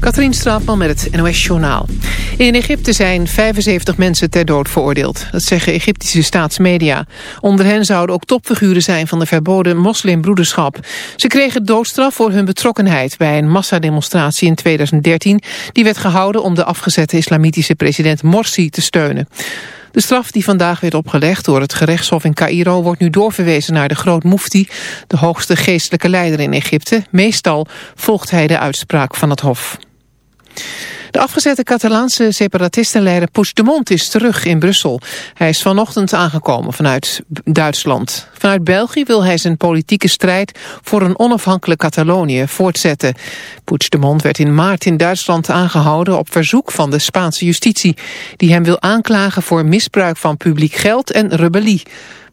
Katrien Straatman met het NOS Journaal. In Egypte zijn 75 mensen ter dood veroordeeld. Dat zeggen Egyptische staatsmedia. Onder hen zouden ook topfiguren zijn van de verboden moslimbroederschap. Ze kregen doodstraf voor hun betrokkenheid bij een massademonstratie in 2013. Die werd gehouden om de afgezette islamitische president Morsi te steunen. De straf die vandaag werd opgelegd door het gerechtshof in Cairo... wordt nu doorverwezen naar de groot mufti, de hoogste geestelijke leider in Egypte. Meestal volgt hij de uitspraak van het hof. De afgezette Catalaanse separatistenleider Puigdemont is terug in Brussel. Hij is vanochtend aangekomen vanuit Duitsland. Vanuit België wil hij zijn politieke strijd voor een onafhankelijk Catalonië voortzetten. Puigdemont werd in maart in Duitsland aangehouden op verzoek van de Spaanse justitie... die hem wil aanklagen voor misbruik van publiek geld en rebellie.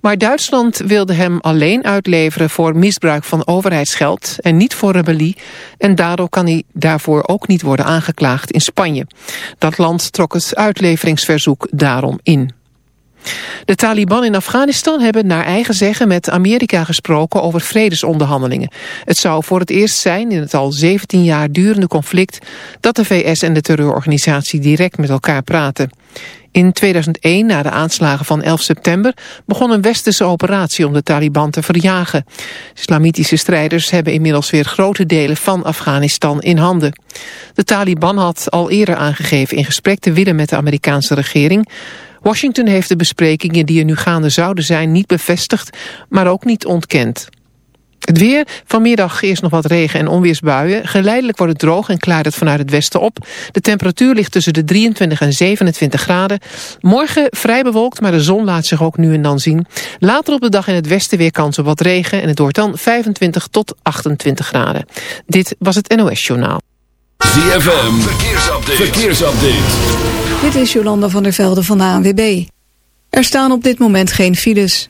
Maar Duitsland wilde hem alleen uitleveren voor misbruik van overheidsgeld en niet voor rebellie. En daardoor kan hij daarvoor ook niet worden aangeklaagd in Spanje. Dat land trok het uitleveringsverzoek daarom in. De Taliban in Afghanistan hebben naar eigen zeggen met Amerika gesproken over vredesonderhandelingen. Het zou voor het eerst zijn in het al 17 jaar durende conflict dat de VS en de terreurorganisatie direct met elkaar praten. In 2001, na de aanslagen van 11 september, begon een westerse operatie om de Taliban te verjagen. Islamitische strijders hebben inmiddels weer grote delen van Afghanistan in handen. De Taliban had al eerder aangegeven in gesprek te willen met de Amerikaanse regering. Washington heeft de besprekingen die er nu gaande zouden zijn niet bevestigd, maar ook niet ontkend. Het weer, vanmiddag eerst nog wat regen en onweersbuien. Geleidelijk wordt het droog en klaart het vanuit het westen op. De temperatuur ligt tussen de 23 en 27 graden. Morgen vrij bewolkt, maar de zon laat zich ook nu en dan zien. Later op de dag in het westen weer kans op wat regen... en het wordt dan 25 tot 28 graden. Dit was het NOS Journaal. ZFM, verkeersupdate. verkeersupdate. Dit is Jolanda van der Velde van de ANWB. Er staan op dit moment geen files.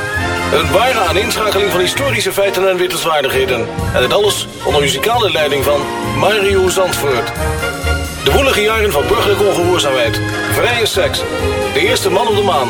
Een ware aaninschakeling van historische feiten en wittelswaardigheden. En dit alles onder muzikale leiding van Mario Zandvoort. De woelige jaren van burgerlijke ongehoorzaamheid, vrije seks, de eerste man op de maan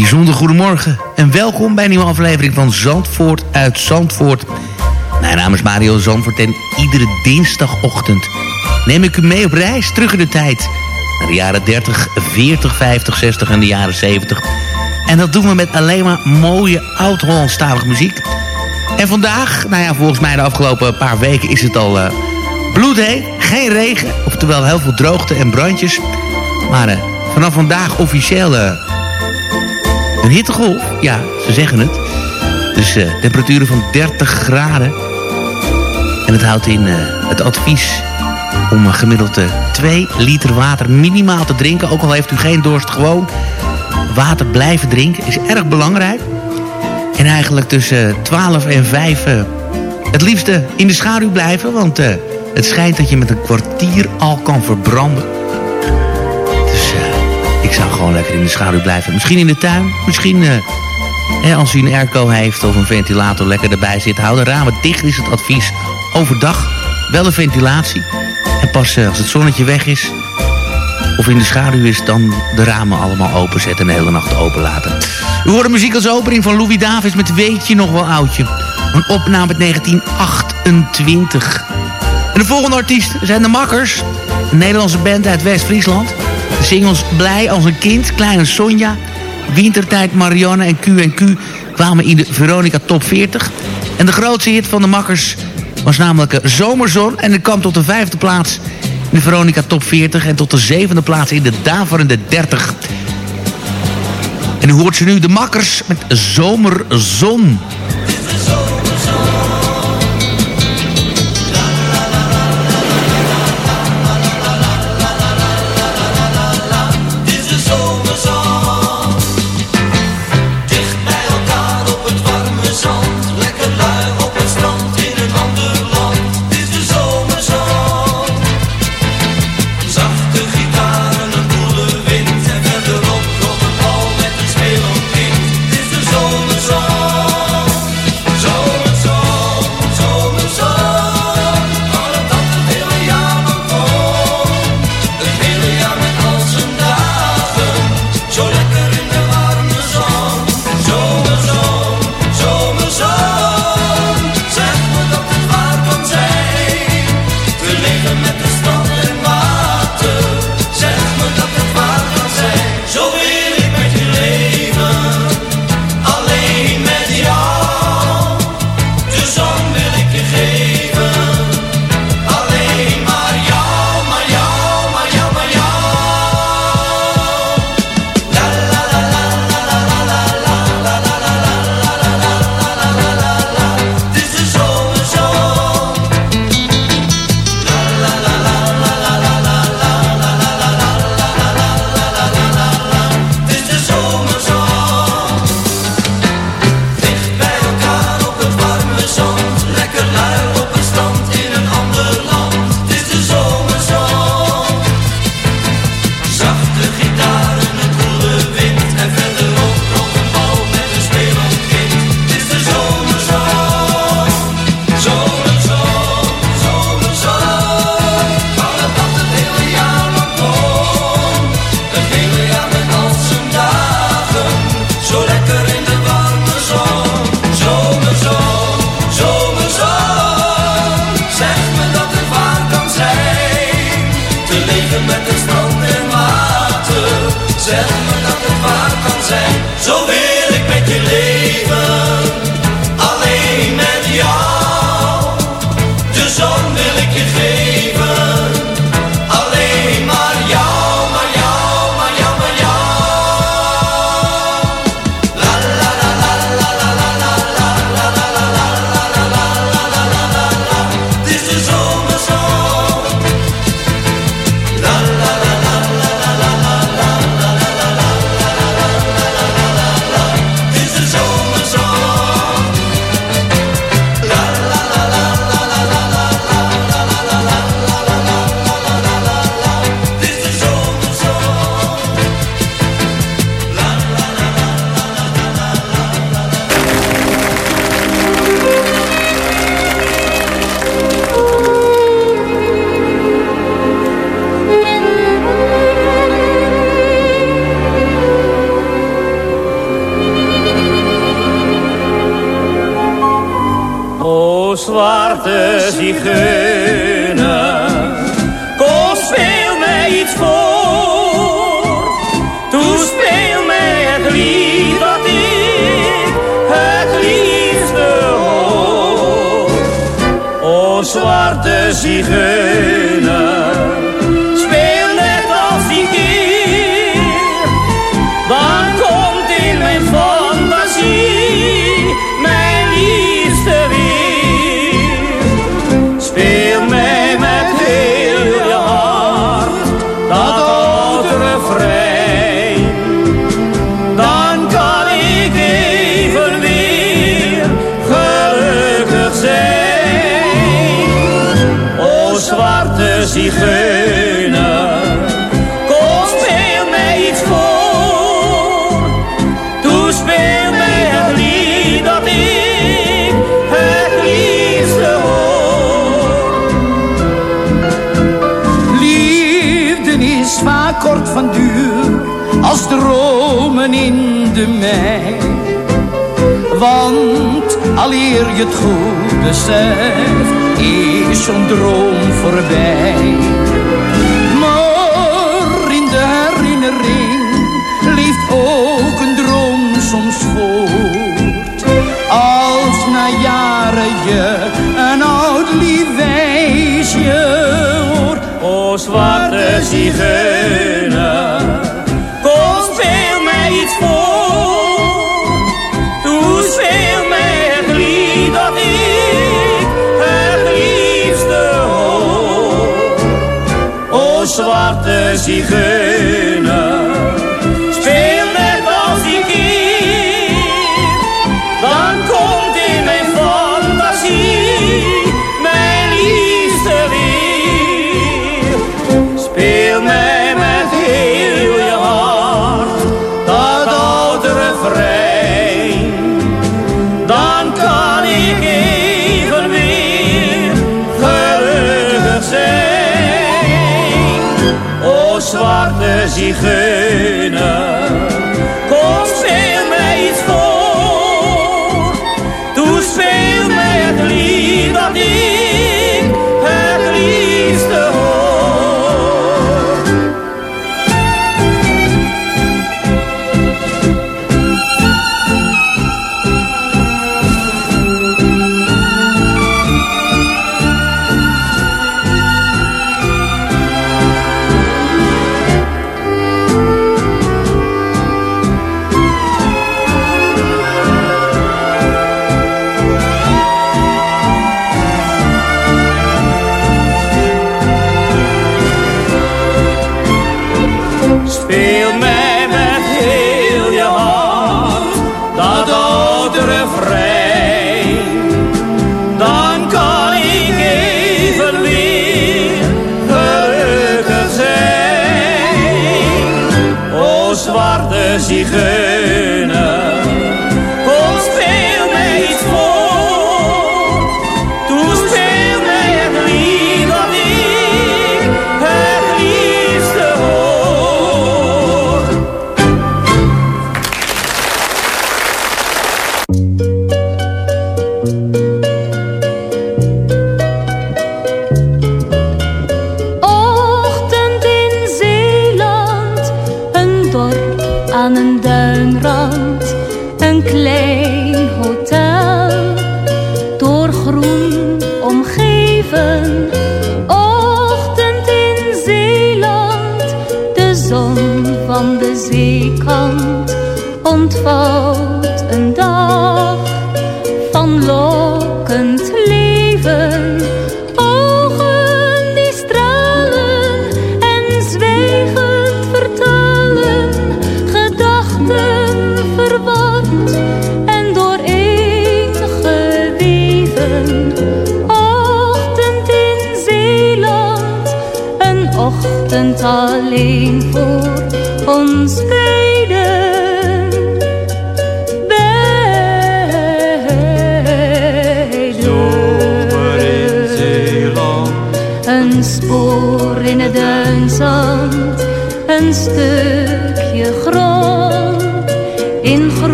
Bijzonder goedemorgen en welkom bij een nieuwe aflevering van Zandvoort uit Zandvoort. Mijn naam is Mario Zandvoort en iedere dinsdagochtend neem ik u mee op reis terug in de tijd. Naar de jaren 30, 40, 50, 60 en de jaren 70. En dat doen we met alleen maar mooie oud-Hollandstalige muziek. En vandaag, nou ja, volgens mij de afgelopen paar weken is het al uh, bloedheet. Geen regen, oftewel heel veel droogte en brandjes. Maar uh, vanaf vandaag officieel... Uh, een hittegolf, ja, ze zeggen het. Dus uh, temperaturen van 30 graden. En het houdt in uh, het advies om uh, gemiddeld 2 liter water minimaal te drinken. Ook al heeft u geen dorst, gewoon water blijven drinken is erg belangrijk. En eigenlijk tussen 12 en 5 het liefste in de schaduw blijven. Want het schijnt dat je met een kwartier al kan verbranden. Ik zou gewoon lekker in de schaduw blijven. Misschien in de tuin. Misschien eh, als u een airco heeft of een ventilator lekker erbij zit. Hou de ramen dicht is het advies. Overdag wel een ventilatie. En pas eh, als het zonnetje weg is of in de schaduw is... dan de ramen allemaal openzetten en de hele nacht open laten. Hoort de muziek als opening van Louis Davis met Weet je nog wel oudje. Een opname uit 1928. En de volgende artiest zijn de Makkers. Een Nederlandse band uit West-Friesland. De singles Blij als een kind, Kleine Sonja... Wintertijd Marianne en Q&Q kwamen in de Veronica Top 40. En de grootste hit van de makkers was namelijk Zomerzon... en die kwam tot de vijfde plaats in de Veronica Top 40... en tot de zevende plaats in de Daverende 30. En u hoort ze nu, de makkers met zomerzon O zwarte zigeuner, kom speel mij iets voor. Toen speel mij het lied dat ik het liefste hoor. O zwarte zigeuner. Wanneer je het goed beseft, is zo'n droom voorbij. 西河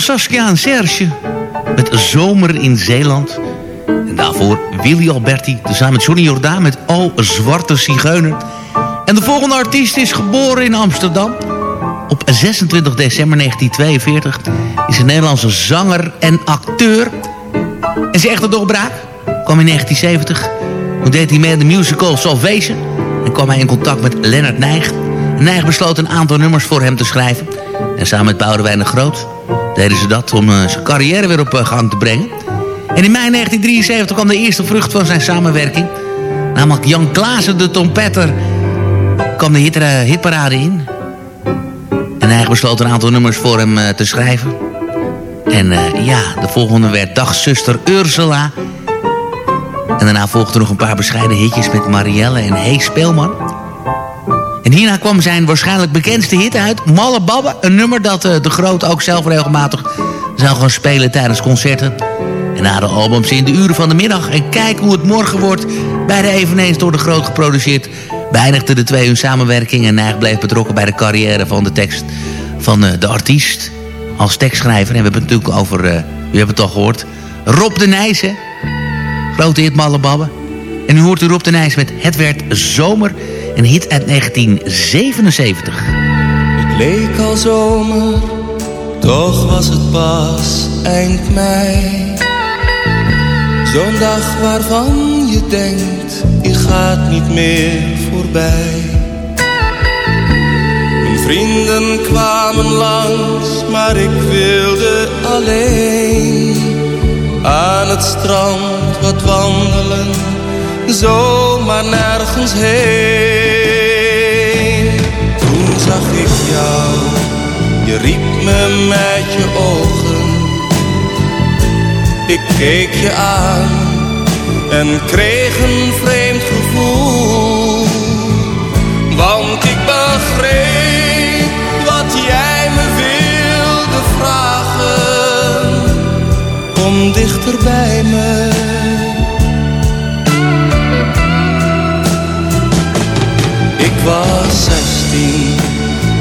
van Saskia en Serge met Zomer in Zeeland. En daarvoor Willy Alberti, tezamen met Johnny Jordaan met O Zwarte Zigeuner. En de volgende artiest is geboren in Amsterdam. Op 26 december 1942 is een Nederlandse zanger en acteur. En zijn echte doorbraak kwam in 1970. Toen deed hij mee aan de musical Salvation. En kwam hij in contact met Leonard Nijg. Nijg besloot een aantal nummers voor hem te schrijven. En samen met Boudewijn de Groot deden ze dat om eh, zijn carrière weer op eh, gang te brengen. En in mei 1973 kwam de eerste vrucht van zijn samenwerking. Namelijk Jan Klaassen, de trompetter, kwam de eh, hitparade in. En hij besloot een aantal nummers voor hem te schrijven. En ja, de volgende werd Dagzuster Ursula. En daarna volgden nog een paar bescheiden hitjes met Marielle en Hey Speelman. En hierna kwam zijn waarschijnlijk bekendste hit uit, Malle Babbe. Een nummer dat eh, de Groot ook zelf regelmatig zou gaan spelen tijdens concerten. En na de albums in de uren van de middag en kijk hoe het morgen wordt... bij de eveneens door de Groot geproduceerd... beëindigden de twee hun samenwerking en Nijg bleef betrokken bij de carrière van de tekst van eh, de artiest als tekstschrijver. En we hebben het natuurlijk over, eh, u hebt het al gehoord, Rob de Nijs, hè? Grote hit Malle Babbe. En nu hoort u Rob de Nijs met Het werd zomer, een hit uit 1977. Het leek al zomer, toch was het pas eind mei. Zo'n dag waarvan je denkt, je gaat niet meer voorbij. Mijn vrienden kwamen langs, maar ik wilde alleen. Aan het strand wat wandelen, zomaar nergens heen. Toen zag ik jou, je riep me met je ogen. Ik keek je aan en kreeg een vreemd gevoel. Want ik begreep wat jij me wilde vragen. Kom dichter bij me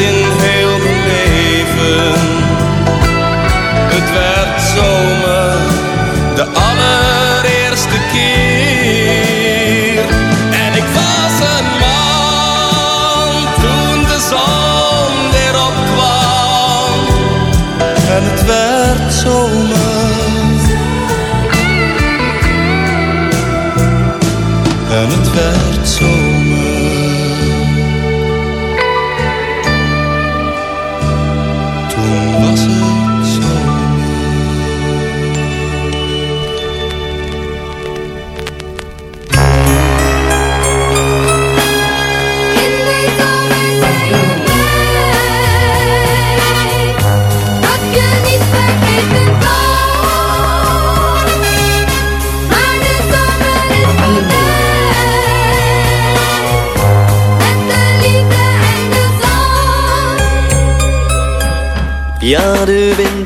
In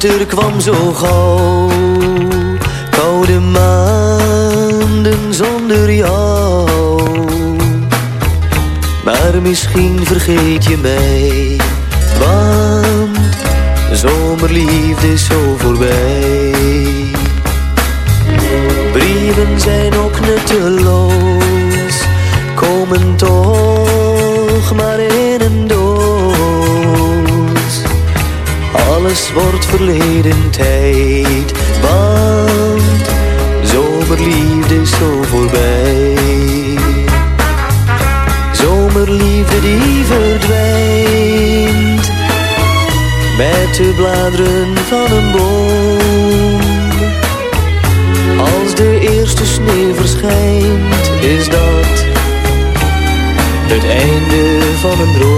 winter kwam zo gauw. Koude maanden zonder jou. Maar misschien vergeet je mij. Want zomerliefde is zo voorbij. Brieven zijn ook nutteloos. Alles wordt verleden tijd, want zomerliefde is zo voorbij. Zomerliefde die verdwijnt, met de bladeren van een boom. Als de eerste sneeuw verschijnt, is dat het einde van een droom.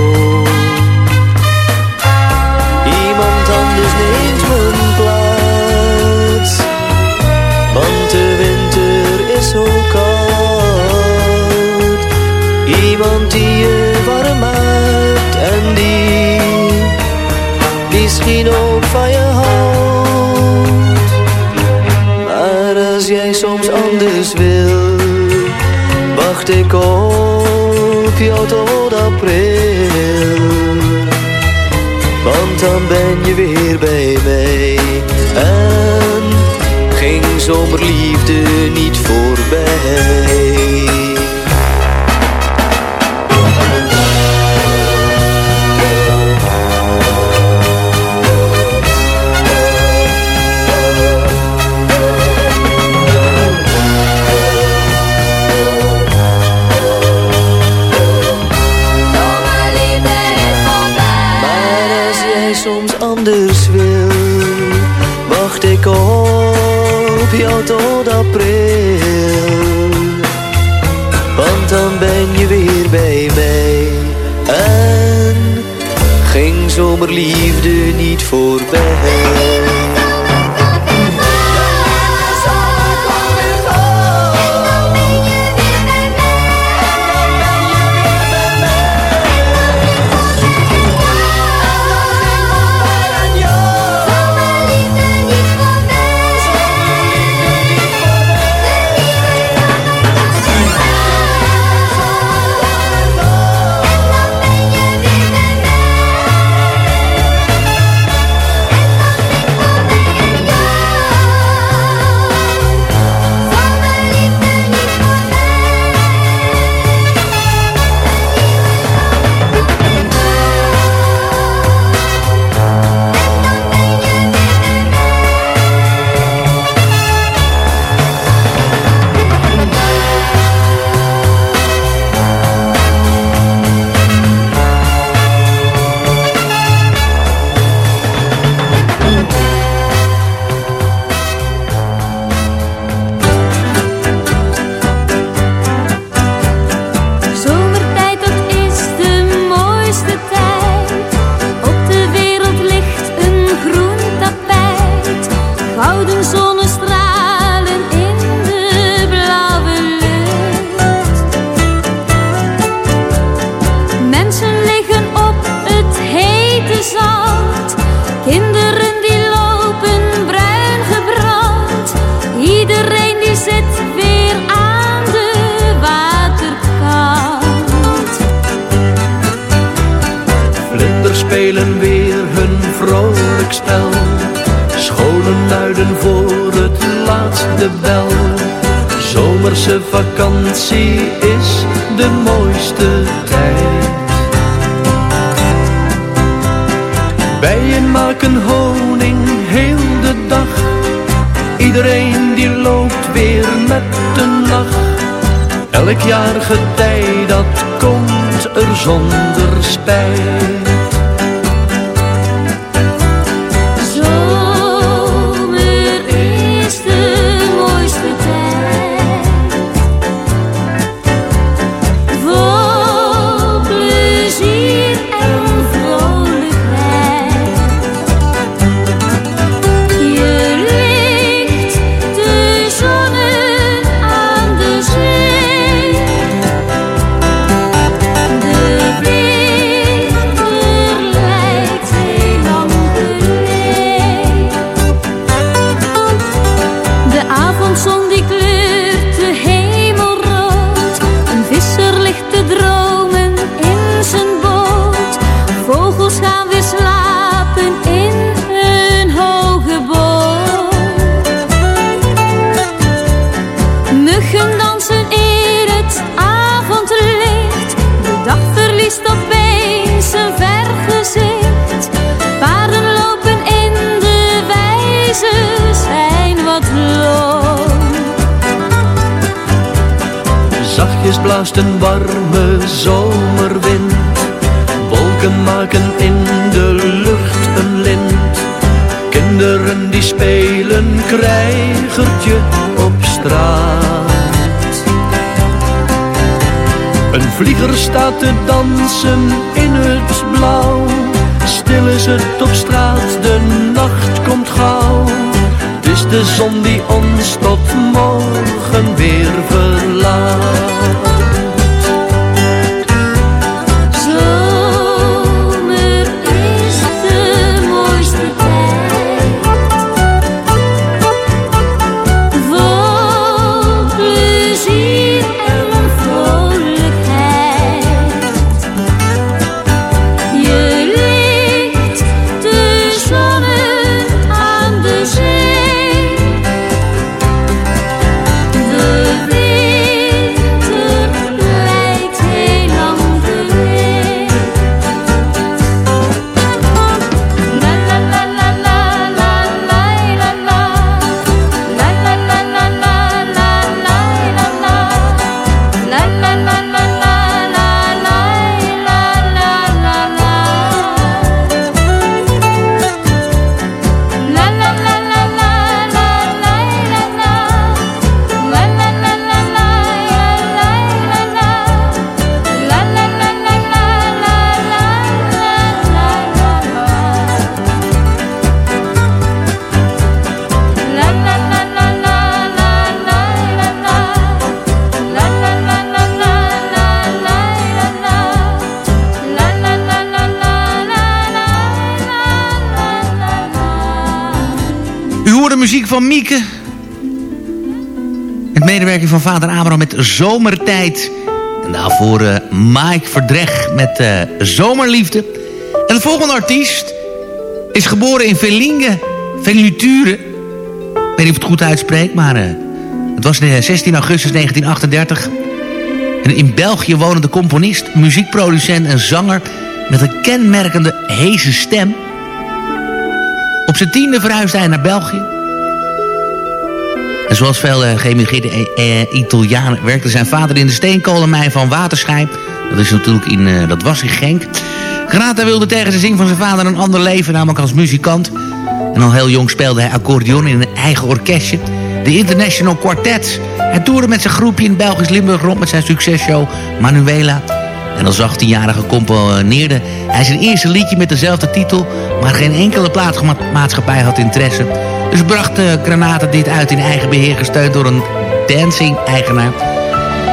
Wacht ik op jou tot april. Want dan ben je weer bij mij En ging zomerliefde niet voorbij jou tot april. Want dan ben je weer bij mij. En ging zomerliefde niet voorbij. Van vader Abraham met Zomertijd. En daarvoor uh, Mike Verdreg met uh, Zomerliefde. En de volgende artiest is geboren in Velingen, Veluture. Ik weet niet of ik het goed uitspreek, maar uh, het was 16 augustus 1938. Een in België wonende componist, muziekproducent en zanger... met een kenmerkende heese stem. Op zijn tiende verhuisde hij naar België. En zoals veel uh, geëmigreerde uh, Italianen werkte zijn vader in de steenkolenmijn van Waterschijn. Dat is natuurlijk in, dat was in Genk. Granata wilde tegen de zin van zijn vader een ander leven, namelijk als muzikant. En al heel jong speelde hij accordeon in een eigen orkestje. De International Quartet. Hij toerde met zijn groepje in Belgisch Limburg rond met zijn successhow Manuela. En als 18-jarige componeerde hij zijn eerste liedje met dezelfde titel... maar geen enkele plaatmaatschappij had interesse. Dus bracht uh, Granata dit uit in eigen beheer gesteund door een dancing-eigenaar.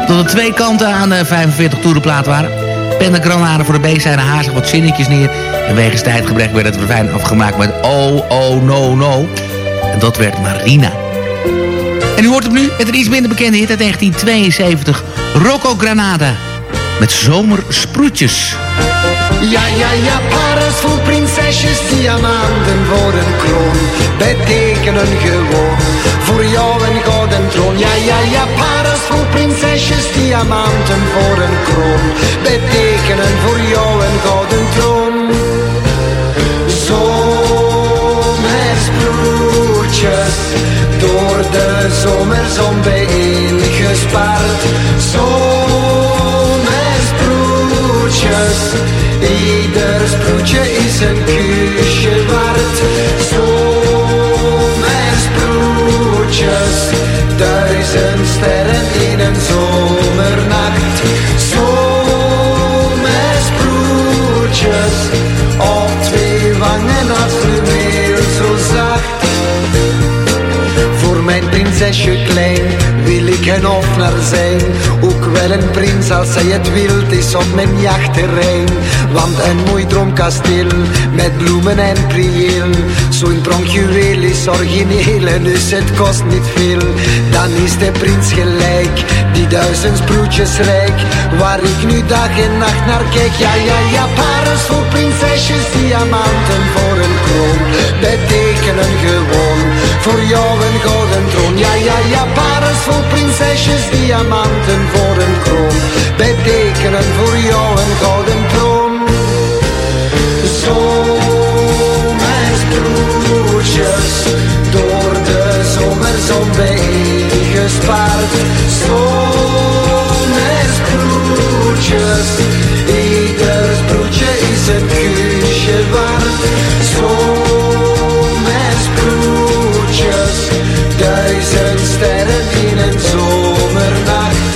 Tot er twee kanten aan de 45 toerenplaat waren. Pende Granada voor de B-zijde hazig wat zinnetjes neer. En wegens tijdgebrek werd het refrein afgemaakt met Oh, oh, no, no. En dat werd Marina. En u hoort hem nu met een iets minder bekende hit uit 1972. Rocco Granada. Met zomersproetjes. Ja, ja, ja, Paris vol prinsesjes, diamanten voor een kroon. Betekenen gewoon voor jou een gouden troon. Ja, ja, ja, Paris vol prinsesjes, diamanten voor een kroon. Betekenen voor jou een gouden troon. Zomersproetjes, door de zomerzon bijeengespaard. Zomersproetjes. Ieder sproetje is een kusje waard. Zomersproetjes, duizend sterren in een zomernacht. Zomersproetjes, op twee wangen als fluweel zo zacht. Voor mijn prinsesje klein wil ik een hofnar zijn. Ook wel een prins als zij het wild is op mijn jachtterrein. Want een mooi droomkasteel met bloemen en prieel. Zo'n pronkjuweel is origineel en dus het kost niet veel. Dan is de prins gelijk, die duizend sproetjes rijk. Waar ik nu dag en nacht naar kijk. Ja, ja, ja, Paris voor prinsesjes, diamanten voor een kroon. Betekenen gewoon voor jou een gouden troon. Ja, ja, Paris voor prinsesjes, diamanten voor een kroon. Betekenen voor jou een gouden troon. Zomersproetjes, door de zomerzon bijeengespaard. Zomersproetjes, ieder sproetje is een kusje waard. Sterren in een zomernacht.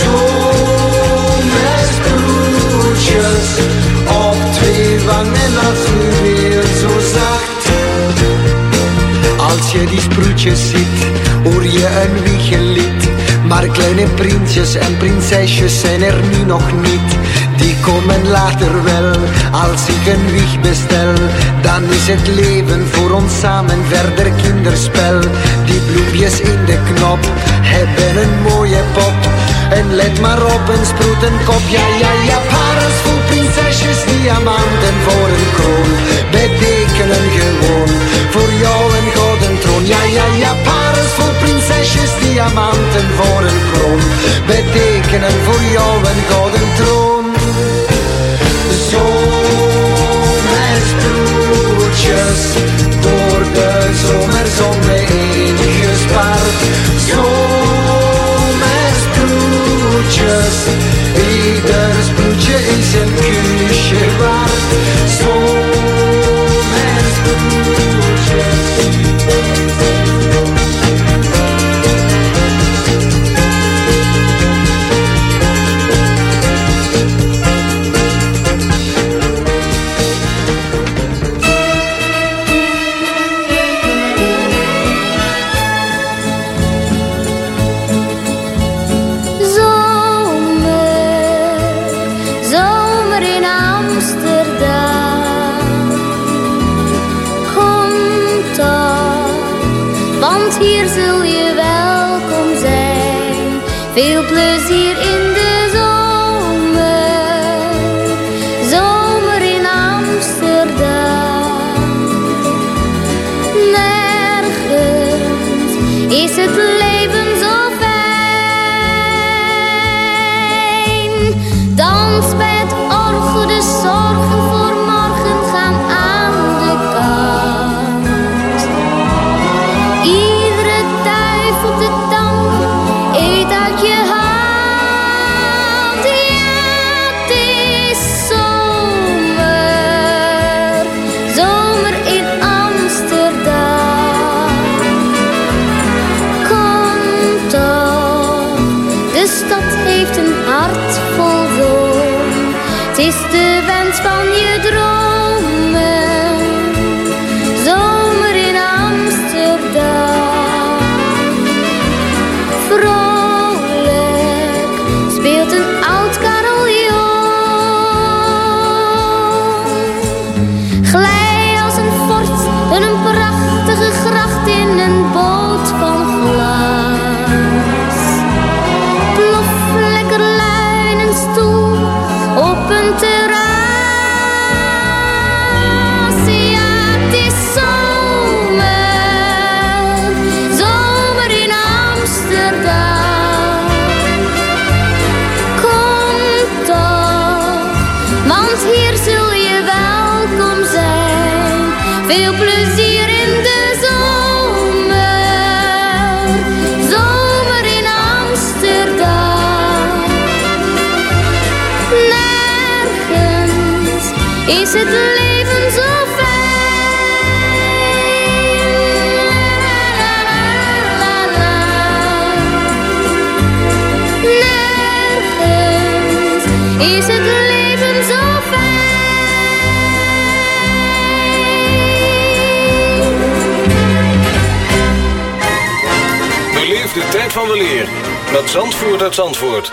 Zomersproetjes, op twee wangen als fluweel zo zacht. Als je die sproetjes ziet, hoor je een wiegelied. Maar kleine prinsjes en prinsesjes zijn er nu nog niet. Die komen later wel, als ik een wieg bestel. Dan is het leven voor ons samen verder kinderspel. Die bloempjes in de knop hebben een mooie pop. En let maar op een sproetenkop, ja ja ja, Paris vol prinsesjes, diamanten voor een kroon. Betekenen gewoon voor jou een gouden troon. Ja ja ja, Paris vol prinsesjes, diamanten voor een kroon. Betekenen voor jou een gouden troon. Door de zomerzon bijeengespaard. Zomersproetjes, ieder sproetje is een kusje waard. Beleef de tijd van weleer met Zandvoort uit Zandvoort.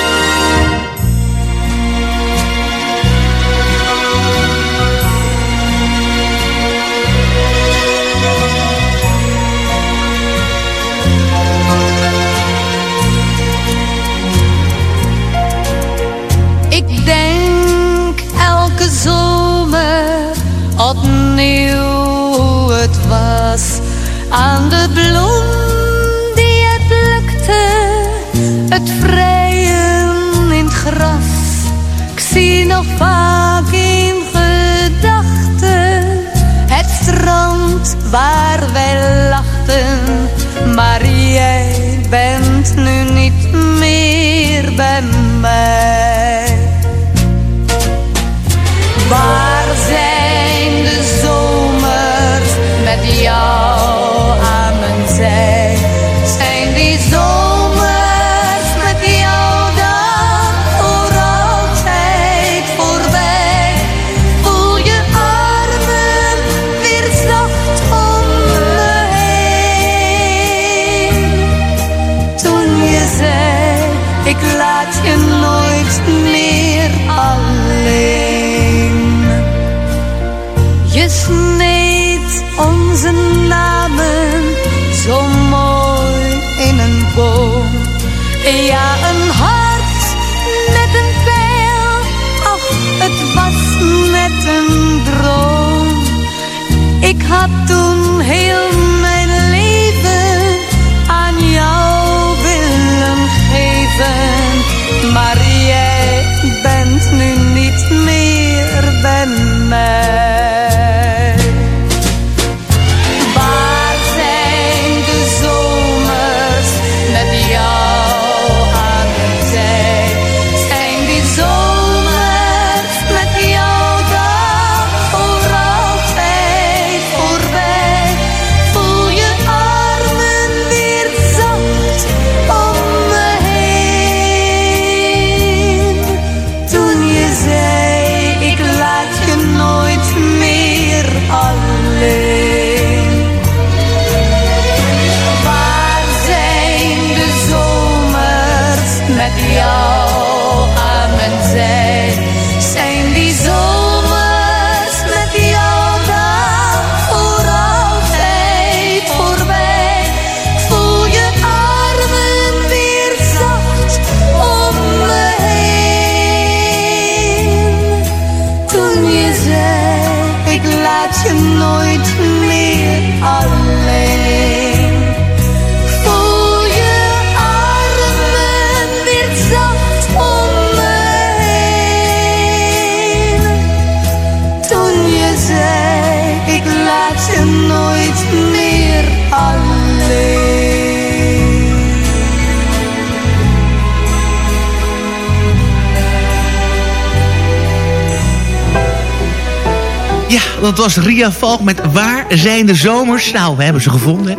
Dat was Ria Valk met Waar zijn de zomers? Nou, we hebben ze gevonden.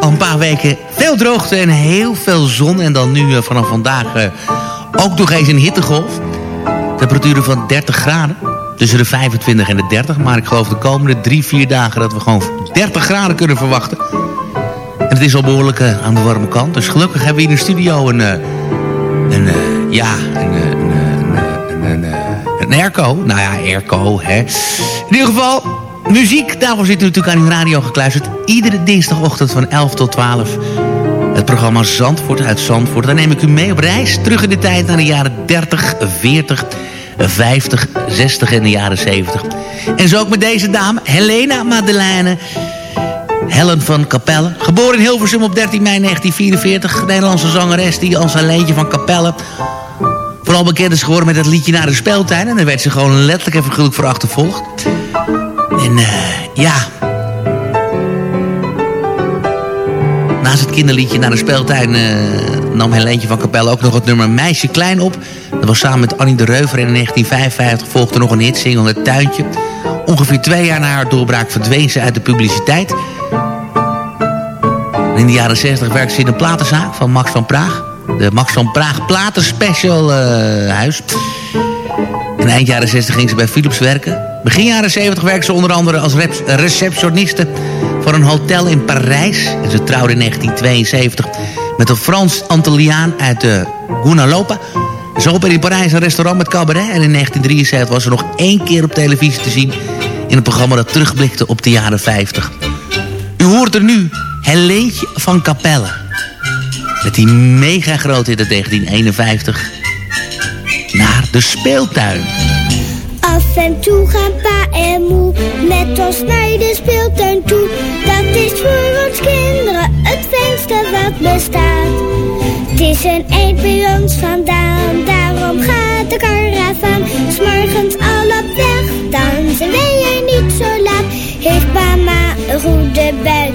Al een paar weken veel droogte en heel veel zon. En dan nu eh, vanaf vandaag eh, ook nog eens een hittegolf. Temperaturen van 30 graden. Tussen de 25 en de 30. Maar ik geloof de komende drie, vier dagen dat we gewoon 30 graden kunnen verwachten. En het is al behoorlijk eh, aan de warme kant. Dus gelukkig hebben we in de studio een... een ja, een, een airco. Nou ja, airco, hè. In ieder geval, muziek. Daarvoor zit u natuurlijk aan uw radio gekluisterd. Iedere dinsdagochtend van 11 tot 12. Het programma Zandvoort uit Zandvoort. Daar neem ik u mee op reis. Terug in de tijd naar de jaren 30, 40, 50, 60 en de jaren 70. En zo ook met deze dame, Helena Madeleine... Helen van Capelle. Geboren in Hilversum op 13 mei 1944. Nederlandse zangeres die als Helentje van Capelle... vooral bekend is geworden met het liedje Naar de Speeltuin. En daar werd ze gewoon letterlijk en figuurlijk voor achtervolgd. En eh, ja... Naast het kinderliedje Naar de Speeltuin... eh, nam Helentje van Capelle ook nog het nummer Meisje Klein op. Dat was samen met Annie de Reuver. En in 1955 volgde nog een hitsingle Het Tuintje. Ongeveer twee jaar na haar doorbraak verdween ze uit de publiciteit... In de jaren 60 werkte ze in een platenzaak van Max van Praag. De Max van Praag Platenspecial eh huis. En eind jaren 60 ging ze bij Philips werken. Begin jaren 70 werkte ze onder andere als receptioniste... voor een hotel in Parijs. En ze trouwde in 1972 met een Frans Antilliaan uit de Gunalopa. Ze opende in Parijs een restaurant met cabaret. En in 1973 was ze nog één keer op televisie te zien... in een programma dat terugblikte op de jaren 50. U hoort er nu Helentje van Capelle. Met die mega grote hit uit 1951. Naar de speeltuin. Af en toe gaan pa en moe met ons naar de speeltuin toe. Dat is voor ons kinderen het fijnste wat bestaat. Het is een eind bij ons vandaan, daarom gaat de karavaan. S'morgens al op weg, dan zijn wij er niet zo laat. Heeft mama een goede bui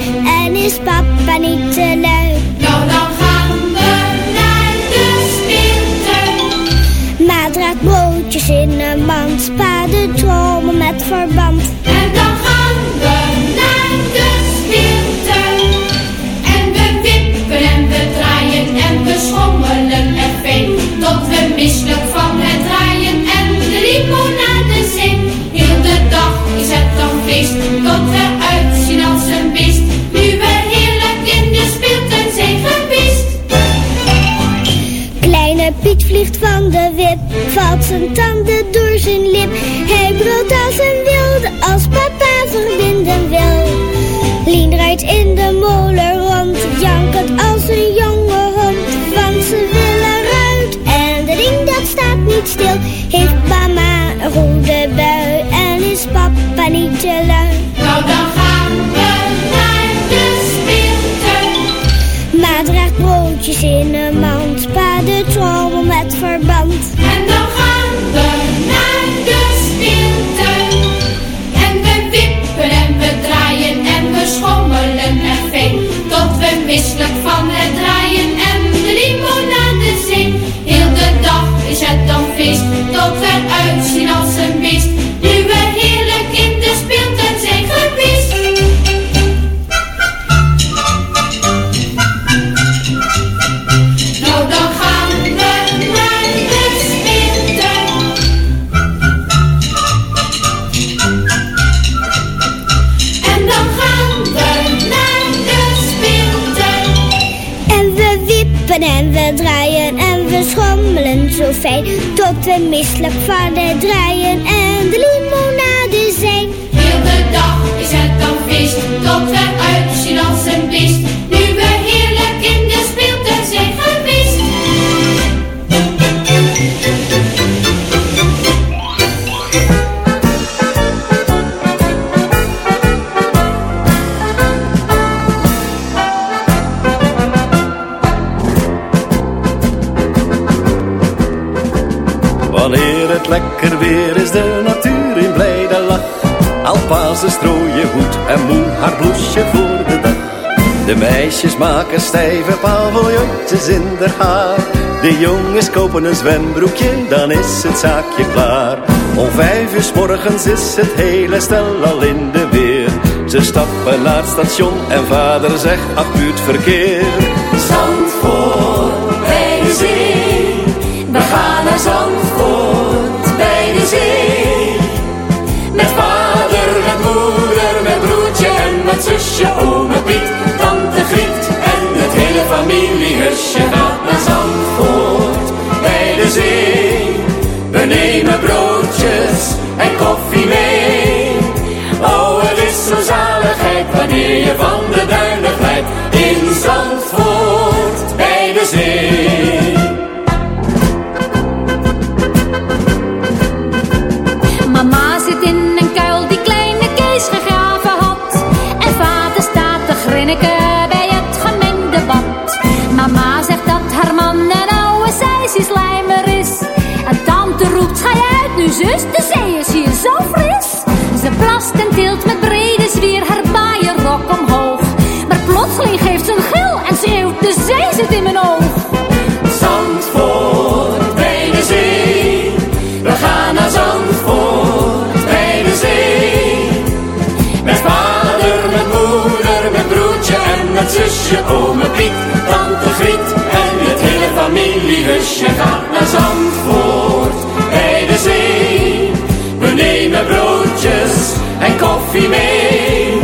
We misselijk van het draaien en de limonade zijn. Heel de dag is het dan feest, tot Alpazen strooien hoed en moe haar bloesje voor de dag. De meisjes maken stijve paviljoentjes in haar haar. De jongens kopen een zwembroekje, dan is het zaakje klaar. Om vijf uur s morgens is het hele stel al in de weer. Ze stappen naar het station en vader zegt, ach verkeer. Ome Piet, tante Griet en het hele familiehusje gaat naar Zandvoort bij de zee. We nemen broodjes en koffie mee.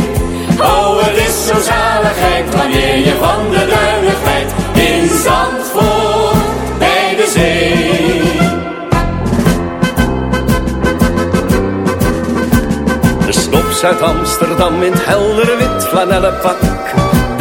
Oh, het is zo zaligheid wanneer je van de duinen glijdt in Zandvoort bij de zee. De stops uit Amsterdam in het heldere wit flanellen pak.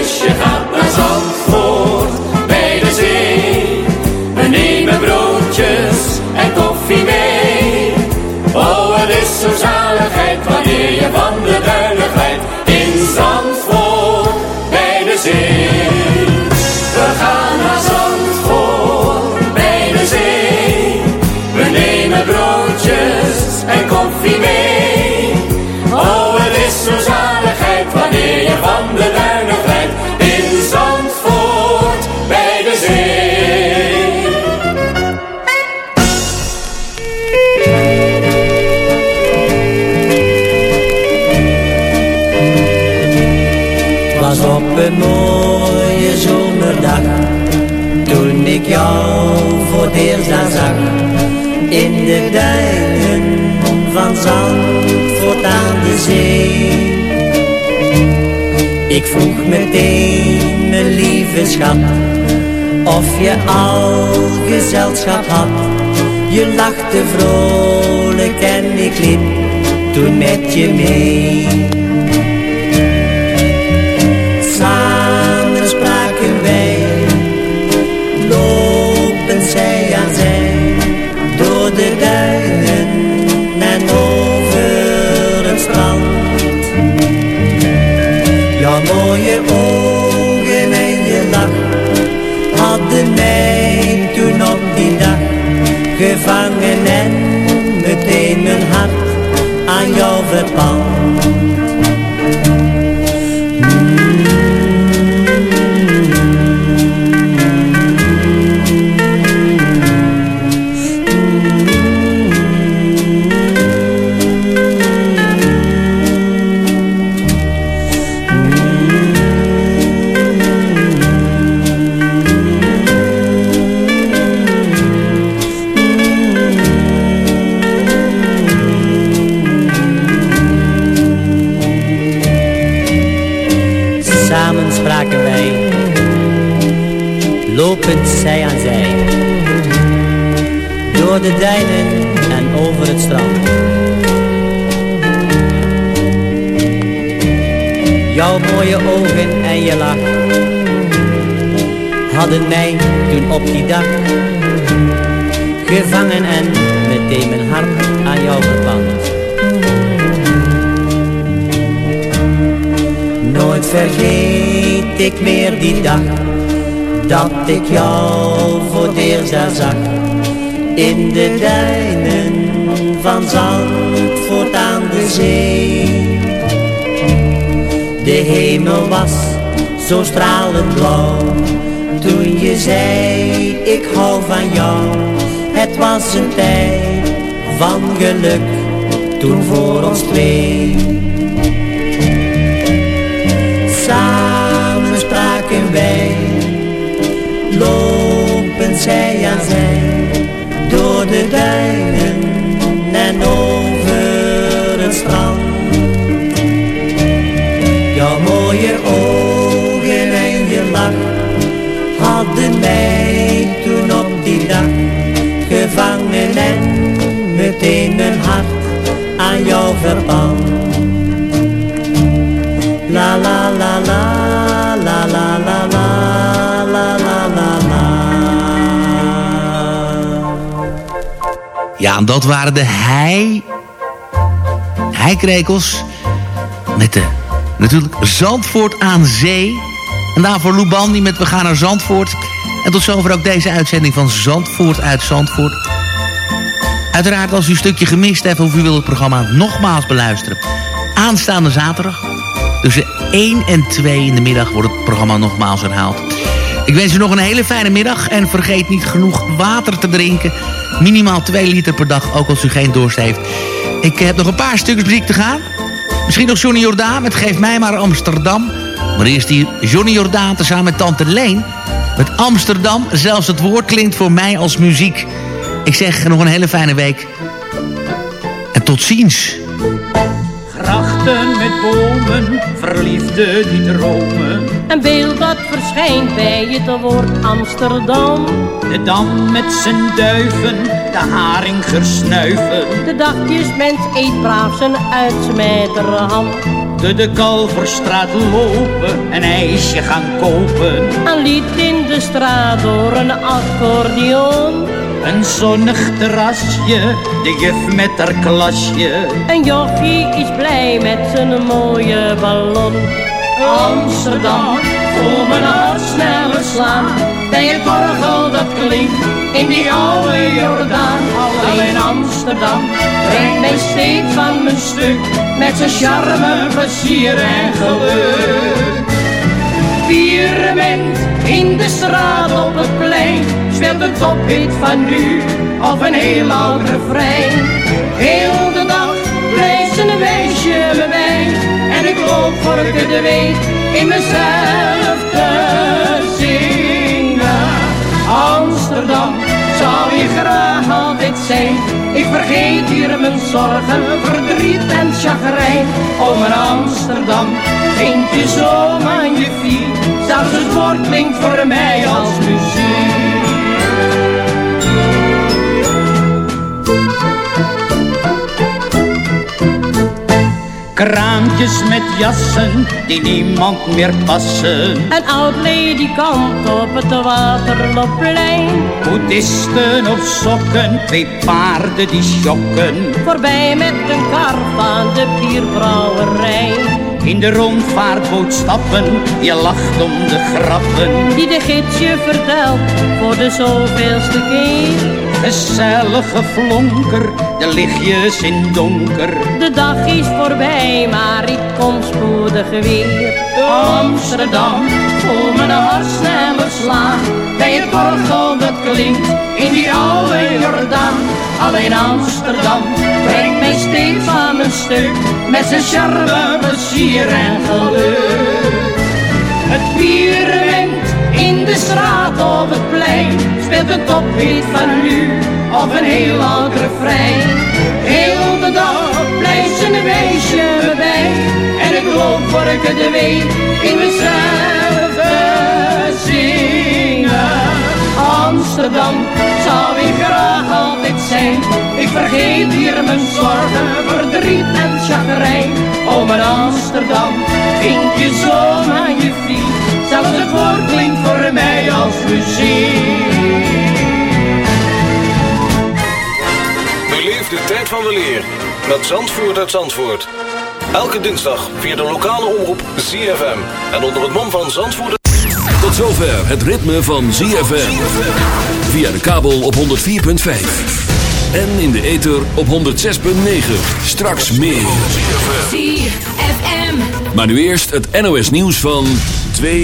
Familiehusje gaat Ik vroeg meteen, mijn lieve schat Of je al gezelschap had. Je lachte vrolijk en ik liep toen met je mee mooie ogen en je lach hadden mij toen op die dag gevangen en meteen mijn hart aan jou verpand. De duinen en over het strand. Jouw mooie ogen en je lach hadden mij toen op die dag gevangen en meteen mijn hart aan jou verpand. Nooit vergeet ik meer die dag dat ik jou voor het eerst zag. In de duinen van Zandvoort aan de zee. De hemel was zo stralend blauw. Toen je zei ik hou van jou. Het was een tijd van geluk toen voor ons twee. Samen spraken wij, lopend zij aan zij, La la la la. Ja, en dat waren de hei... Heikrekels met de natuurlijk Zandvoort aan zee. En daarvoor Lubandi met We gaan naar Zandvoort. En tot zover ook deze uitzending van Zandvoort uit Zandvoort. Uiteraard als u een stukje gemist heeft of u wilt het programma nogmaals beluisteren. Aanstaande zaterdag tussen 1 en 2 in de middag wordt het programma nogmaals herhaald. Ik wens u nog een hele fijne middag en vergeet niet genoeg water te drinken. Minimaal 2 liter per dag, ook als u geen dorst heeft. Ik heb nog een paar stukjes muziek te gaan. Misschien nog Johnny Jordaan met Geef mij maar Amsterdam. Maar eerst hier Johnny Jordaan tezamen met Tante Leen. Met Amsterdam, zelfs het woord klinkt voor mij als muziek. Ik zeg nog een hele fijne week. En tot ziens. Grachten met bomen, verliefden die dromen. Een beeld dat verschijnt bij het woord Amsterdam. De dam met zijn duiven, de haringers snuiven. De dagjesmens eet braaf zijn uitsmijterham. De de Kalverstraat lopen, een ijsje gaan kopen. Een lied in de straat door een accordeon. Een zonnig terrasje, de juf met haar klasje. Een jochie is blij met zijn mooie ballon. Amsterdam, voel mijn hart sneller slaan. Bij het orgel dat klinkt in die oude Jordaan. Alleen Amsterdam brengt mij steeds van mijn stuk. Met zijn charme, plezier en geluk. Vierement in de straat op het plein speelt een tophit van nu of een heel oud refrein. Heel de dag blijft een wijsje bij en ik loop voor ik het weet in mezelf te zingen. Amsterdam zou je graag altijd zijn. Ik vergeet hier mijn zorgen, verdriet en chagrijn. Oh mijn Amsterdam, vind je zo magnifiek. Zelfs het woord klinkt voor mij als muziek. Kraampjes met jassen die niemand meer passen. Een oud ledikant op het Waterloopplein. Boeddhisten op sokken, twee paarden die schokken. Voorbij met een kar van de bierbrouwerij. In de rondvaartboot stappen, je lacht om de grappen. Die de gids je vertelt voor de zoveelste keer. Gezellige flonker, de lichtjes in donker. De dag is voorbij, maar ik kom spoedig weer. Amsterdam, voel mijn hart sneller slaan. Bij het orgel dat klinkt in die oude Jordaan. Alleen Amsterdam brengt mij steeds van mijn stuk. Met zijn charme, plezier en geluk. Het pierenwind in de straat op het plein speelt een tophit van nu of een heel oud refrein. Heel de dag blijft ze een wijsje bij en ik loop voor ik de week in mezelf zingen. Amsterdam zou ik graag altijd zijn. Ik vergeet hier mijn zorgen, verdriet en chagrijn. Oh maar Amsterdam, vind je zo je vriend. Zelfs het woord klinkt voor mij als muziek. Beleef de tijd van de leer met Zandvoort uit Zandvoort. Elke dinsdag via de lokale omroep ZFM. En onder het mom van Zandvoort... Tot zover het ritme van ZFM. Via de kabel op 104.5. En in de ether op 106.9. Straks meer. ZFM. Maar nu eerst het NOS nieuws van 2.